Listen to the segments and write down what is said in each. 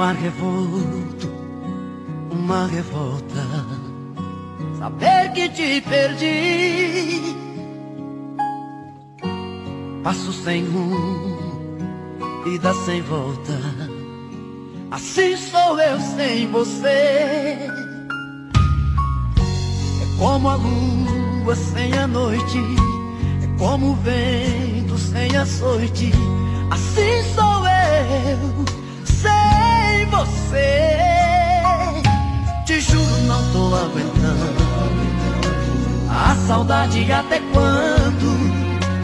mar revolto, uma revolta. Saber que te perdi. Passo sem rumo, vida sem volta. Assim sou eu sem você. É como a lua sem a noite. É como o vento sem açoite. Assim sou eu saudade até quando?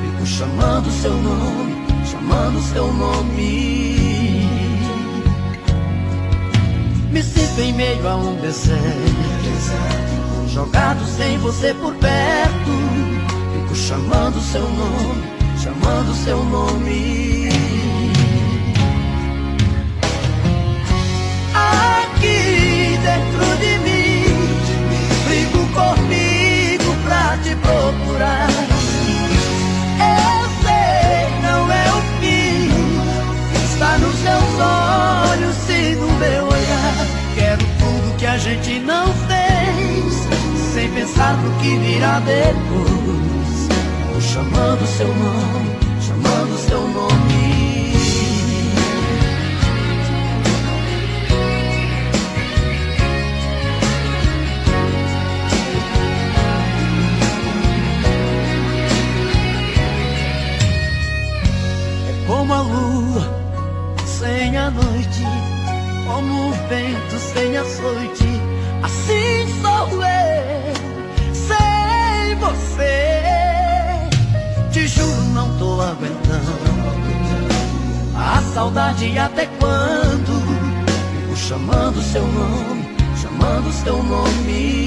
Fico chamando seu nome, chamando seu nome. Me sinto em meio a um deserto, jogado sem você por perto. Fico chamando seu nome, pensar no que virá depois. Vou chamando seu nome, chamando seu nome. É como a lua sem a noite, como o vento sem açoite. Assim sou eu, você. Te juro, não tô aguentando. A saudade até quando? Fico chamando seu nome, chamando seu nome.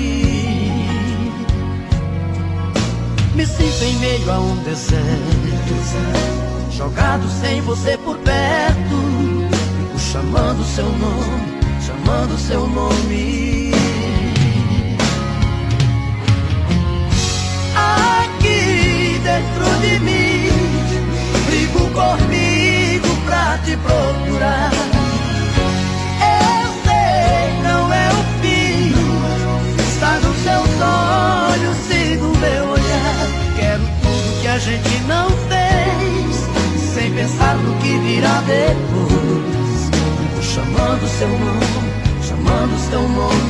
Me sinto em meio a um deserto, jogado sem você por perto. Fico chamando seu nome, chamando seu nome. Te procurar. Eu sei, não é o fim, está nos seus olhos, sim, no meu olhar. Quero tudo que a gente não fez, sem pensar no que virá depois. Chamando seu nome, chamando seu nome.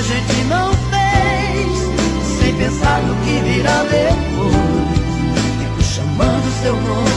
A gente não fez, sem pensar no que virá depois. Fico chamando seu nome,